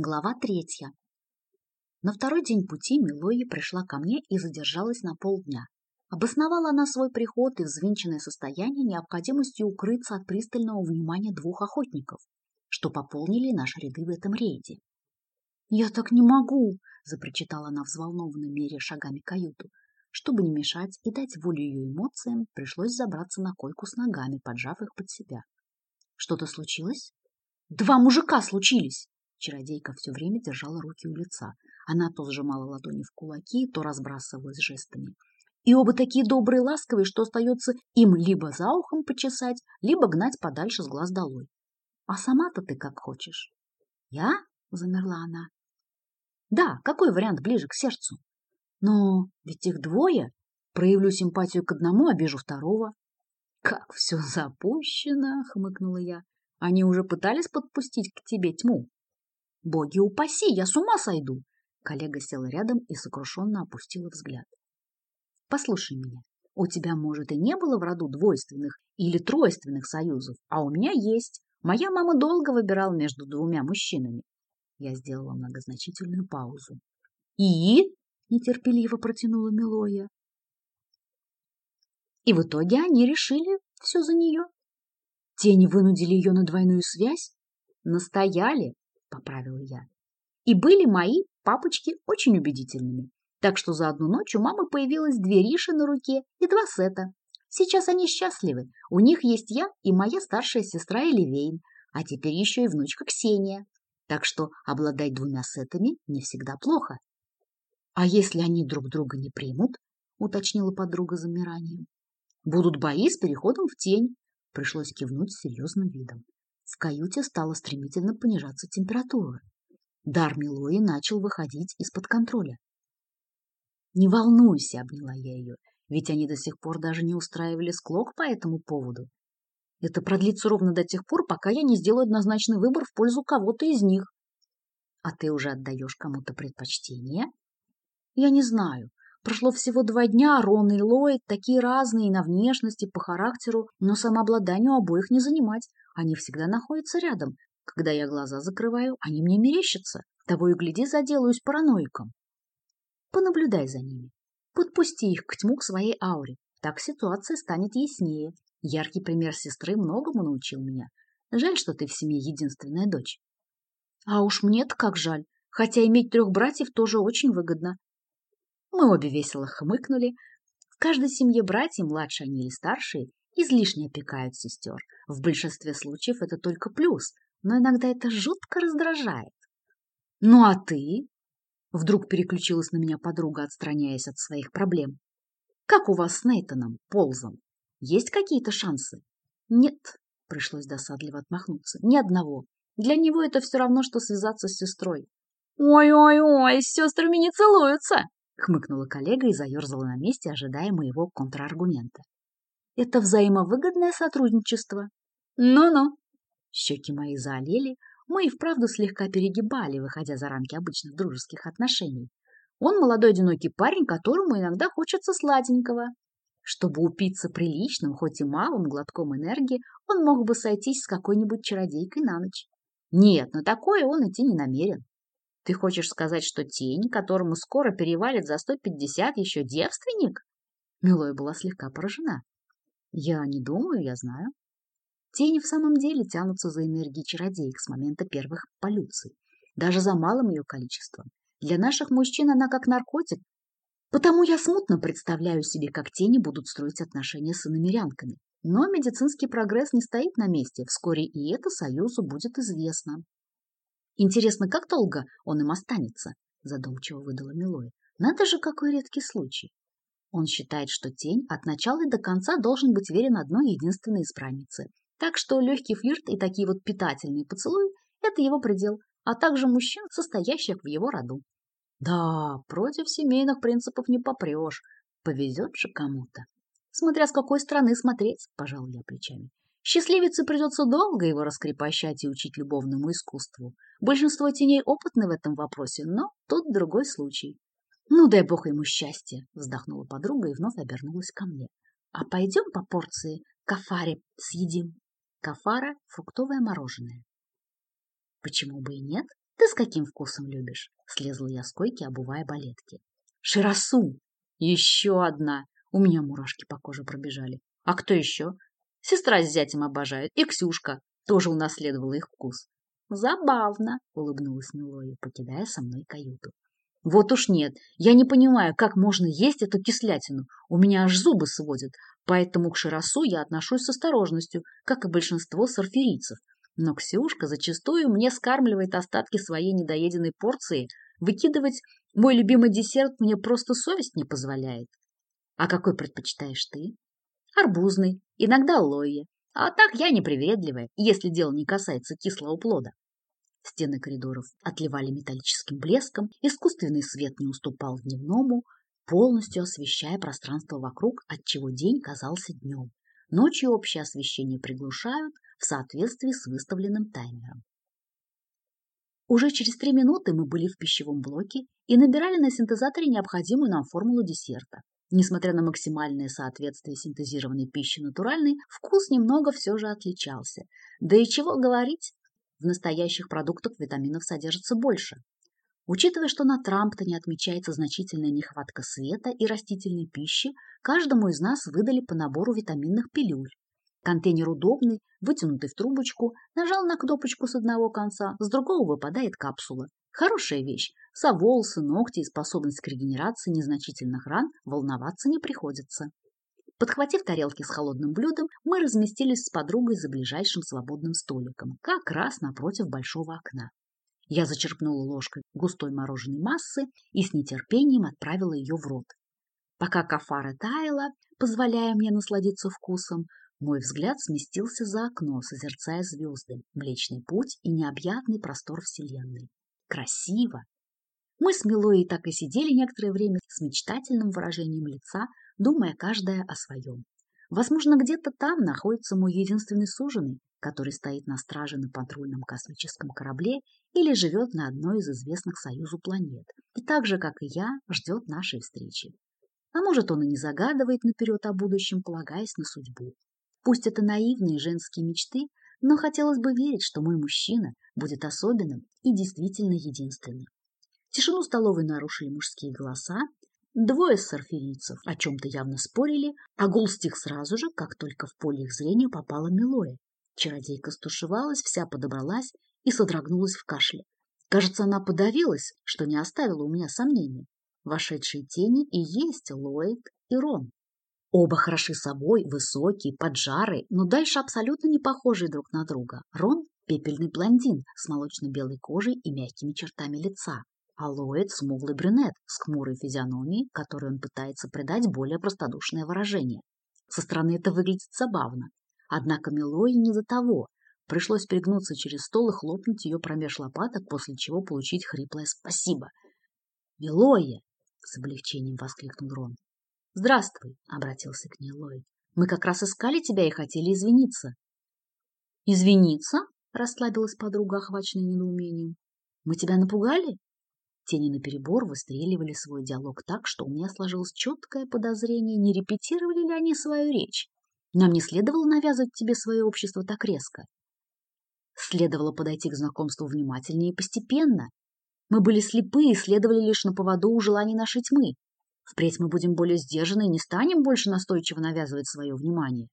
Глава третья. На второй день пути Милоя пришла ко мне и задержалась на полдня. Обосновала она свой приход и взвинченное состояние необходимостью укрыться от пристального внимания двух охотников, что пополнили наши ряды в этом рейде. «Я так не могу!» – запрочитала она взволнованно, меря шагами каюту. Чтобы не мешать и дать волю ее эмоциям, пришлось забраться на койку с ногами, поджав их под себя. «Что-то случилось?» «Два мужика случились!» Чародейка все время держала руки у лица. Она то сжимала ладони в кулаки, то разбрасывалась жестами. И оба такие добрые ласковые, что остается им либо за ухом почесать, либо гнать подальше с глаз долой. А сама-то ты как хочешь. Я? Замерла она. Да, какой вариант ближе к сердцу? Но ведь их двое. Проявлю симпатию к одному, обижу второго. Как все запущено, хмыкнула я. Они уже пытались подпустить к тебе тьму. Боги упаси, я с ума сойду. Коллега села рядом и сокрушенно опустила взгляд. Послушай меня, у тебя, может, и не было в роду двойственных или тройственных союзов, а у меня есть. Моя мама долго выбирала между двумя мужчинами. Я сделала многозначительную паузу. И? Нетерпеливо протянула Милоя. И в итоге они решили все за нее. Тени вынудили ее на двойную связь? Настояли, поправила я. И были мои папочки очень убедительными. Так что за одну ночь у мамы появилось две риши на руке и два сета. Сейчас они счастливы. У них есть я и моя старшая сестра Эливейн, а теперь еще и внучка Ксения. Так что обладать двумя сетами не всегда плохо. А если они друг друга не примут, уточнила подруга замиранием. Будут бои с переходом в тень. Пришлось кивнуть серьезным видом. В каюте стала стремительно понижаться температура. Дар Милои начал выходить из-под контроля. «Не волнуйся», — обняла я ее, ведь они до сих пор даже не устраивали склок по этому поводу. Это продлится ровно до тех пор, пока я не сделаю однозначный выбор в пользу кого-то из них. А ты уже отдаешь кому-то предпочтение? Я не знаю. Прошло всего два дня, Рон и Ллойд такие разные и на внешности, по характеру, но самообладанию обоих не занимать. Они всегда находятся рядом. Когда я глаза закрываю, они мне мерещатся. Того и гляди, заделаюсь параноиком. Понаблюдай за ними. Подпусти их к тьму к своей ауре. Так ситуация станет яснее. Яркий пример сестры многому научил меня. Жаль, что ты в семье единственная дочь. А уж мне-то как жаль. Хотя иметь трех братьев тоже очень выгодно. Мы обе весело хмыкнули. В каждой семье братья, младшие они или старшие, излишне опекают сестер. В большинстве случаев это только плюс, но иногда это жутко раздражает. Ну а ты? Вдруг переключилась на меня подруга, отстраняясь от своих проблем. Как у вас с Нейтаном, Ползом? Есть какие-то шансы? Нет, пришлось досадливо отмахнуться. Ни одного. Для него это все равно, что связаться с сестрой. «Ой-ой-ой, с сестрами не целуются!» — хмыкнула коллега и заерзала на месте, ожидая моего контраргумента. «Это взаимовыгодное сотрудничество». «Ну-ну». Щеки мои заолели, мы и вправду слегка перегибали, выходя за рамки обычных дружеских отношений. Он молодой одинокий парень, которому иногда хочется сладенького. Чтобы упиться приличным, хоть и малым глотком энергии, он мог бы сойтись с какой-нибудь чародейкой на ночь. Нет, на такое он идти не намерен. Ты хочешь сказать, что тень, которому скоро перевалит за 150, еще девственник? Милоя была слегка поражена. Я не думаю, я знаю. Тени в самом деле тянутся за энергией чародеек с момента первых полюций, даже за малым ее количеством. Для наших мужчин она как наркотик, потому я смутно представляю себе, как тени будут строить отношения с иномерянками. Но медицинский прогресс не стоит на месте, вскоре и это союзу будет известно. Интересно, как долго он им останется? Задумчиво выдала Милоя. Надо же, какой редкий случай. Он считает, что тень от начала и до конца должен быть верен одной единственной избраннице, так что легкий флирт и такие вот питательные поцелуи – это его предел, а также мужчин, состоящих в его роду. Да, против семейных принципов не попрешь, повезет же кому-то. Смотря с какой стороны смотреть, пожал я плечами. Счастливице придется долго его раскрепощать и учить любовному искусству. Большинство теней опытны в этом вопросе, но тут другой случай. «Ну, дай бог ему счастья!» – вздохнула подруга и вновь обернулась ко мне. «А пойдем по порции кафари съедим?» Кафара – фруктовое мороженое. Почему бы и нет? Ты с каким вкусом любишь? Слезла я с койки, обувая балетки. Широсу! Еще одна! У меня мурашки по коже пробежали. А кто еще? Сестра с зятем обожает. И Ксюшка тоже унаследовала их вкус. Забавно, улыбнулась Милоя, покидая со мной каюту. Вот уж нет, я не понимаю, как можно есть эту кислятину. У меня аж зубы сводят, поэтому к широсу я отношусь с осторожностью, как и большинство сарферийцев. Но Ксюшка зачастую мне скармливает остатки своей недоеденной порции. Выкидывать мой любимый десерт мне просто совесть не позволяет. А какой предпочитаешь ты? Арбузный, иногда лои. А так я непривередливая, если дело не касается кислого плода. Стены коридоров отливали металлическим блеском, искусственный свет не уступал дневному, полностью освещая пространство вокруг, отчего день казался днем. Ночью общее освещение приглушают в соответствии с выставленным таймером. Уже через три минуты мы были в пищевом блоке и набирали на синтезаторе необходимую нам формулу десерта. Несмотря на максимальное соответствие синтезированной пищи натуральной, вкус немного все же отличался. Да и чего говорить, в настоящих продуктах витаминов содержится больше. Учитывая, что на Трамптоне отмечается значительная нехватка света и растительной пищи, каждому из нас выдали по набору витаминных пилюль. Контейнер удобный, вытянутый в трубочку, нажал на кнопочку с одного конца, с другого выпадает капсула. Хорошая вещь. За волосы, ногти и способность к регенерации незначительных ран волноваться не приходится. Подхватив тарелки с холодным блюдом, мы разместились с подругой за ближайшим свободным столиком, как раз напротив большого окна. Я зачерпнула ложкой густой мороженой массы и с нетерпением отправила ее в рот. Пока кафара таяла, позволяя мне насладиться вкусом, мой взгляд сместился за окно, созерцая звезды, Млечный Путь и необъятный простор Вселенной. Красиво! Мы с Милой так и сидели некоторое время с мечтательным выражением лица, думая каждая о своем. Возможно, где-то там находится мой единственный суженый, который стоит на страже на патрульном космическом корабле или живет на одной из известных Союзу планет, и так же, как и я, ждет нашей встречи. А может, он и не загадывает наперед о будущем, полагаясь на судьбу. Пусть это наивные женские мечты, но хотелось бы верить, что мой мужчина будет особенным и действительно единственным. Тишину столовой нарушили мужские голоса, Двое сарферийцев о чем-то явно спорили, а гул стих сразу же, как только в поле их зрения попала Милоя. Чародейка стушевалась, вся подобралась и содрогнулась в кашле. Кажется, она подавилась, что не оставила у меня сомнений. Вошедшие тени и есть Лоид и Рон. Оба хороши собой, высокие, поджарые, но дальше абсолютно не похожие друг на друга. Рон – пепельный блондин с молочно-белой кожей и мягкими чертами лица а Ллойд – смуглый брюнет с хмурой физиономией, которой он пытается придать более простодушное выражение. Со стороны это выглядит забавно. Однако Милой не за того. Пришлось перегнуться через стол и хлопнуть ее промеж лопаток, после чего получить хриплое «спасибо». «Милоя!» – с облегчением воскликнул Рон. «Здравствуй!» – обратился к ней Ллойд. «Мы как раз искали тебя и хотели извиниться». «Извиниться?» – расслабилась подруга, охваченная недоумением. «Мы тебя напугали?» Тени наперебор выстреливали свой диалог так, что у меня сложилось четкое подозрение, не репетировали ли они свою речь. Нам не следовало навязывать тебе свое общество так резко. Следовало подойти к знакомству внимательнее и постепенно. Мы были слепы и следовали лишь на поводу у желаний нашей тьмы. Впредь мы будем более сдержаны и не станем больше настойчиво навязывать свое внимание.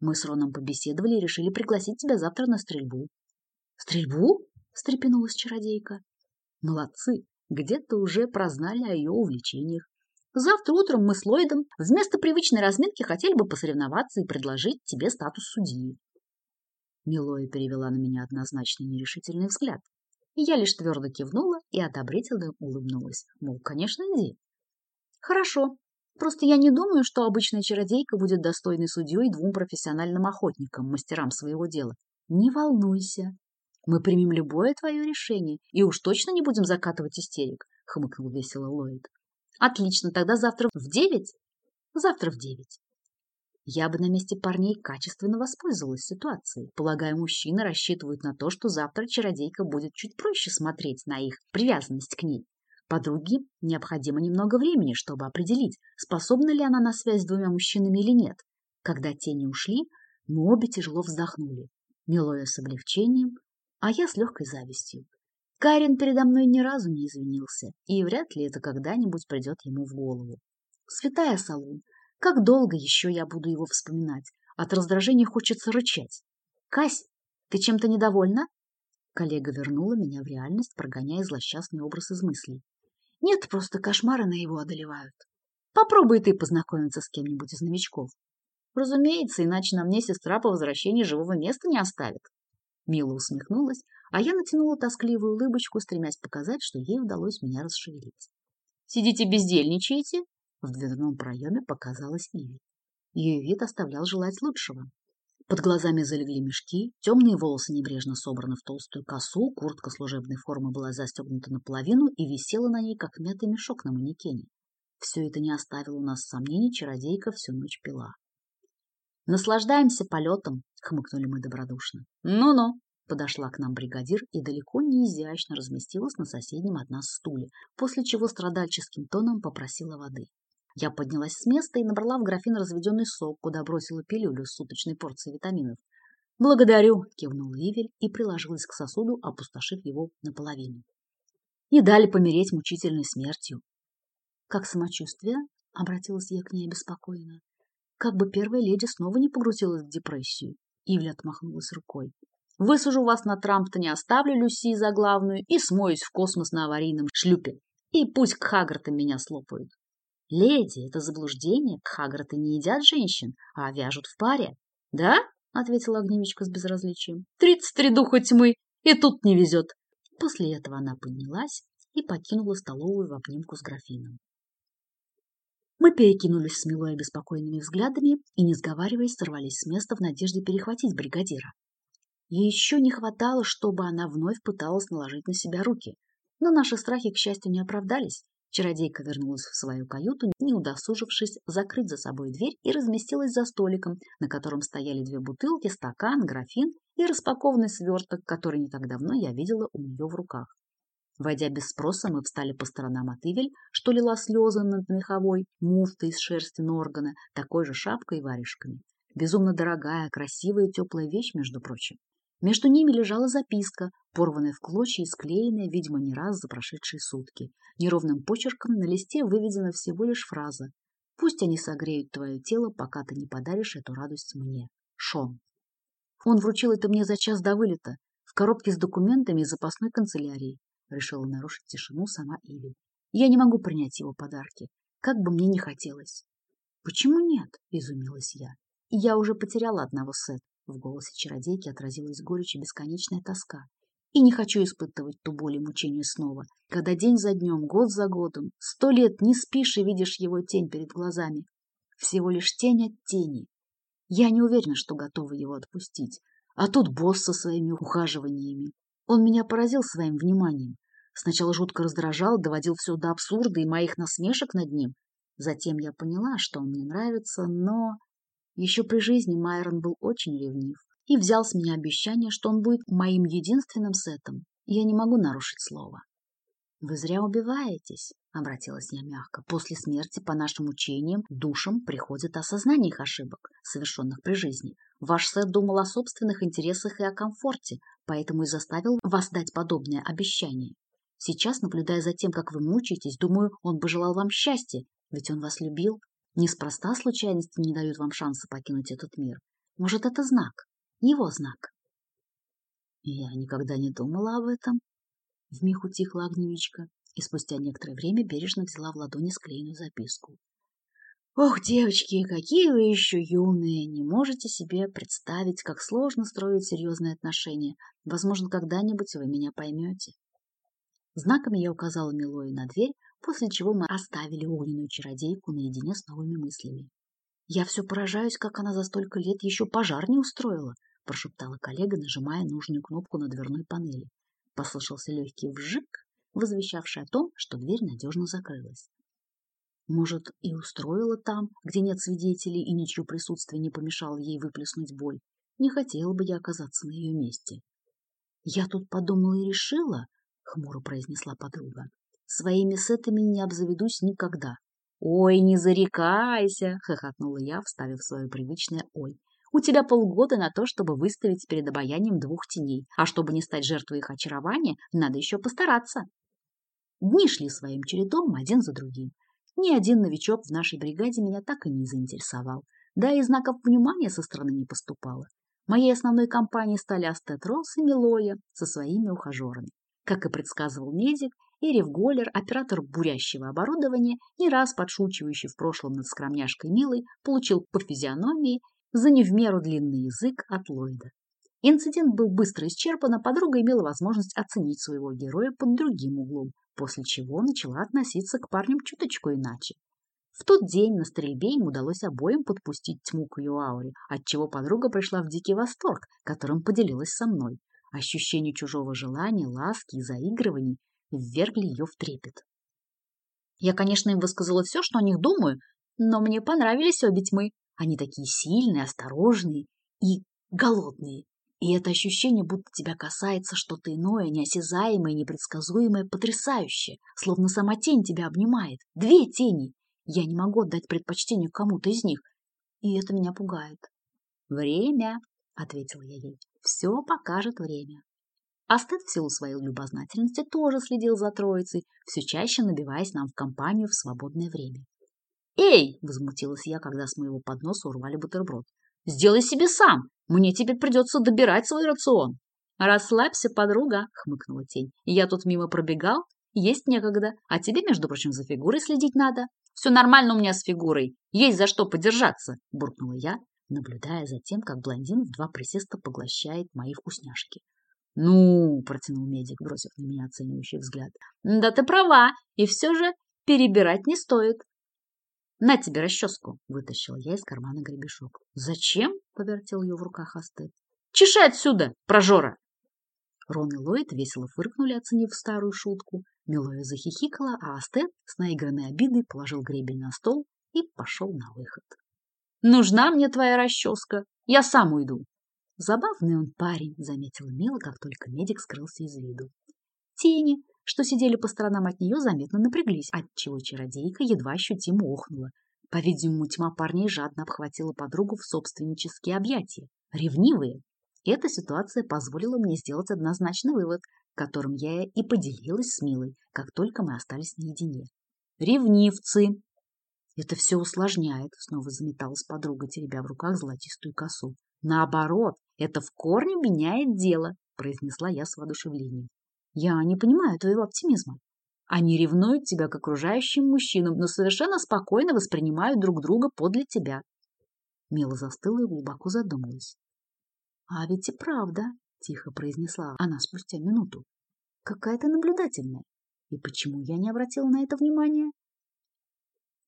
Мы с Роном побеседовали и решили пригласить тебя завтра на стрельбу. — Стрельбу? — встрепенулась чародейка. Молодцы, где-то уже прознали о ее увлечениях. Завтра утром мы с Ллойдом вместо привычной разминки хотели бы посоревноваться и предложить тебе статус судьи. Милоя перевела на меня однозначный нерешительный взгляд. И я лишь твердо кивнула и одобрительно улыбнулась. Мол, конечно, иди. Хорошо. Просто я не думаю, что обычная чародейка будет достойной судьей двум профессиональным охотникам, мастерам своего дела. Не волнуйся, мы примем любое твое решение и уж точно не будем закатывать истерик, хмыкнул весело Ллойд. Отлично, тогда завтра в девять? Завтра в девять. Я бы на месте парней качественно воспользовалась ситуацией. Полагаю, мужчины рассчитывают на то, что завтра чародейка будет чуть проще смотреть на их привязанность к ней. Подруге необходимо немного времени, чтобы определить, способна ли она на связь с двумя мужчинами или нет. Когда тени ушли, мы обе тяжело вздохнули. Милоя с облегчением, а я с легкой завистью. Карин передо мной ни разу не извинился, и вряд ли это когда-нибудь придет ему в голову. Святая Салун, как долго еще я буду его вспоминать? От раздражения хочется рычать. Кась, ты чем-то недовольна? Коллега вернула меня в реальность, прогоняя злосчастный образ из мыслей. Нет, просто кошмары на его одолевают. Попробуй ты познакомиться с кем-нибудь из новичков. Разумеется, иначе на мне сестра по возвращении живого места не оставит. Мила усмехнулась, а я натянула тоскливую улыбочку, стремясь показать, что ей удалось меня расшевелить. «Сидите бездельничаете?» В дверном проеме показалась Иви. Ее вид оставлял желать лучшего. Под глазами залегли мешки, темные волосы небрежно собраны в толстую косу, куртка служебной формы была застегнута наполовину и висела на ней, как мятый мешок на манекене. Все это не оставило у нас сомнений, чародейка всю ночь пила. «Наслаждаемся полетом», — хмыкнули мы добродушно. «Ну-ну», — подошла к нам бригадир и далеко не изящно разместилась на соседнем от нас стуле, после чего страдальческим тоном попросила воды. Я поднялась с места и набрала в графин разведенный сок, куда бросила пилюлю с суточной порцией витаминов. «Благодарю!» — кивнул Ивель и приложилась к сосуду, опустошив его наполовину. Не дали помереть мучительной смертью. «Как самочувствие?» — обратилась я к ней обеспокоенно. Как бы первая леди снова не погрузилась в депрессию. Ивля отмахнулась рукой. «Высажу вас на Трамптоне, оставлю Люси за главную и смоюсь в космос на аварийном шлюпе. И пусть к Хагартам меня слопают. «Леди, это заблуждение. Кхаграты не едят женщин, а вяжут в паре». «Да?» — ответила огневичка с безразличием. «Тридцать три духа тьмы, и тут не везет». После этого она поднялась и покинула столовую в обнимку с графином. Мы перекинулись с Милой беспокойными взглядами и, не сговариваясь, сорвались с места в надежде перехватить бригадира. Ей еще не хватало, чтобы она вновь пыталась наложить на себя руки. Но наши страхи, к счастью, не оправдались, Чародейка вернулась в свою каюту, не удосужившись закрыть за собой дверь и разместилась за столиком, на котором стояли две бутылки, стакан, графин и распакованный сверток, который не так давно я видела у нее в руках. Войдя без спроса, мы встали по сторонам от Ивель, что лила слезы над меховой муфтой из шерсти Норгана, такой же шапкой и варежками. Безумно дорогая, красивая и теплая вещь, между прочим. Между ними лежала записка, порванная в клочья и склеенная, видимо, не раз за прошедшие сутки. Неровным почерком на листе выведена всего лишь фраза «Пусть они согреют твое тело, пока ты не подаришь эту радость мне. Шон». Он вручил это мне за час до вылета, в коробке с документами из запасной канцелярии. Решила нарушить тишину сама Иви. Я не могу принять его подарки, как бы мне ни хотелось. «Почему нет?» – изумилась я. «Я уже потеряла одного сета. В голосе чародейки отразилась горечь и бесконечная тоска. И не хочу испытывать ту боль и мучение снова, когда день за днем, год за годом, сто лет не спишь и видишь его тень перед глазами. Всего лишь тень от тени. Я не уверена, что готова его отпустить. А тут босс со своими ухаживаниями. Он меня поразил своим вниманием. Сначала жутко раздражал, доводил все до абсурда и моих насмешек над ним. Затем я поняла, что он мне нравится, но... Еще при жизни Майрон был очень ревнив и взял с меня обещание, что он будет моим единственным сетом. Я не могу нарушить слово. «Вы зря убиваетесь», — обратилась я мягко. «После смерти, по нашим учениям, душам приходит осознание их ошибок, совершенных при жизни. Ваш сет думал о собственных интересах и о комфорте, поэтому и заставил вас дать подобное обещание. Сейчас, наблюдая за тем, как вы мучаетесь, думаю, он бы желал вам счастья, ведь он вас любил. Неспроста случайности не дают вам шанса покинуть этот мир. Может, это знак? Его знак? Я никогда не думала об этом. Вмиг утихла огневичка и спустя некоторое время бережно взяла в ладони склеенную записку. Ох, девочки, какие вы еще юные! Не можете себе представить, как сложно строить серьезные отношения. Возможно, когда-нибудь вы меня поймете. Знаками я указала Милою на дверь, после чего мы оставили огненную чародейку наедине с новыми мыслями. «Я все поражаюсь, как она за столько лет еще пожар не устроила», прошептала коллега, нажимая нужную кнопку на дверной панели. Послышался легкий вжик, возвещавший о том, что дверь надежно закрылась. Может, и устроила там, где нет свидетелей и ничье присутствие не помешало ей выплеснуть боль. Не хотела бы я оказаться на ее месте. «Я тут подумала и решила», — хмуро произнесла подруга. Своими сетами не обзаведусь никогда. «Ой, не зарекайся!» — хохотнула я, вставив свое привычное «ой». У тебя полгода на то, чтобы выставить перед обаянием двух теней, а чтобы не стать жертвой их очарования, надо еще постараться. Дни шли своим чередом один за другим. Ни один новичок в нашей бригаде меня так и не заинтересовал, да и знаков внимания со стороны не поступало. Моей основной компанией стали Астет Росс и Милоя со своими ухажерами. Как и предсказывал медик, Эрив Голлер, оператор бурящего оборудования, не раз подшучивающий в прошлом над скромняшкой Милой, получил по физиономии за не в меру длинный язык от Ллойда. Инцидент был быстро исчерпан, а подруга имела возможность оценить своего героя под другим углом, после чего начала относиться к парням чуточку иначе. В тот день на стрельбе им удалось обоим подпустить тьму к ее ауре, отчего подруга пришла в дикий восторг, которым поделилась со мной. Ощущение чужого желания, ласки и заигрываний ввергли ее в трепет. Я, конечно, им высказала все, что о них думаю, но мне понравились обе тьмы. Они такие сильные, осторожные и голодные. И это ощущение, будто тебя касается что-то иное, неосязаемое, непредсказуемое, потрясающее, словно сама тень тебя обнимает. Две тени. Я не могу отдать предпочтение кому-то из них, и это меня пугает. «Время», — ответила я ей, — «все покажет время». Астет в силу своей любознательности тоже следил за троицей, все чаще набиваясь нам в компанию в свободное время. «Эй!» — возмутилась я, когда с моего подноса урвали бутерброд. «Сделай себе сам! Мне теперь придется добирать свой рацион!» «Расслабься, подруга!» — хмыкнула тень. «Я тут мимо пробегал, есть некогда, а тебе, между прочим, за фигурой следить надо». «Все нормально у меня с фигурой, есть за что подержаться!» — буркнула я, наблюдая за тем, как блондин в два присеста поглощает мои вкусняшки. «Ну!» — протянул медик, бросив на меня оценивающий взгляд. «Да ты права, и все же перебирать не стоит. «На тебе расческу!» — вытащила я из кармана гребешок. «Зачем?» — повертел ее в руках Астет. «Чеши отсюда, прожора!» Рон и Ллойд весело фыркнули, оценив старую шутку. Милоя захихикала, а Астет с наигранной обидой положил гребень на стол и пошел на выход. «Нужна мне твоя расческа! Я сам уйду!» «Забавный он парень», — заметила Мила, как только медик скрылся из виду. Тени, что сидели по сторонам от нее, заметно напряглись, отчего чародейка едва ощутимо охнула. По-видимому, тьма парней жадно обхватила подругу в собственнические объятия. Ревнивые. Эта ситуация позволила мне сделать однозначный вывод, которым я и поделилась с Милой, как только мы остались наедине. Ревнивцы! Это все усложняет, снова заметалась подруга, теребя в руках золотистую косу. Наоборот, это в корне меняет дело, произнесла я с воодушевлением. Я не понимаю твоего оптимизма. Они ревнуют тебя к окружающим мужчинам, но совершенно спокойно воспринимают друг друга подле тебя. Мила застыла и глубоко задумалась. А ведь и правда, тихо произнесла она спустя минуту. Какая ты наблюдательная. И почему я не обратила на это внимания?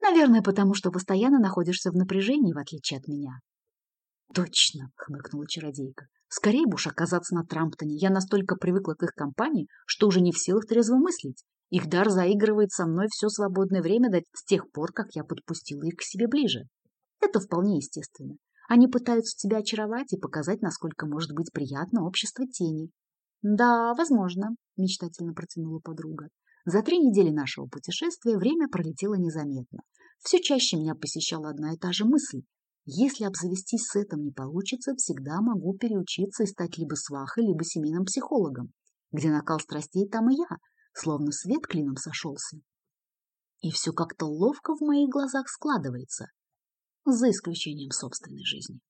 Наверное, потому что постоянно находишься в напряжении, в отличие от меня. Точно, хмыкнула чародейка. Скорее бы уж оказаться на Трамптоне. Я настолько привыкла к их компании, что уже не в силах трезво мыслить. Их дар заигрывает со мной все свободное время с тех пор, как я подпустила их к себе ближе. Это вполне естественно. Они пытаются тебя очаровать и показать, насколько может быть приятно общество тени. Да, возможно, мечтательно протянула подруга. За три недели нашего путешествия время пролетело незаметно. Все чаще меня посещала одна и та же мысль. Если обзавестись с этим не получится, всегда могу переучиться и стать либо свахой, либо семейным психологом. Где накал страстей, там и я, словно свет клином сошелся. И все как-то ловко в моих глазах складывается, за исключением собственной жизни.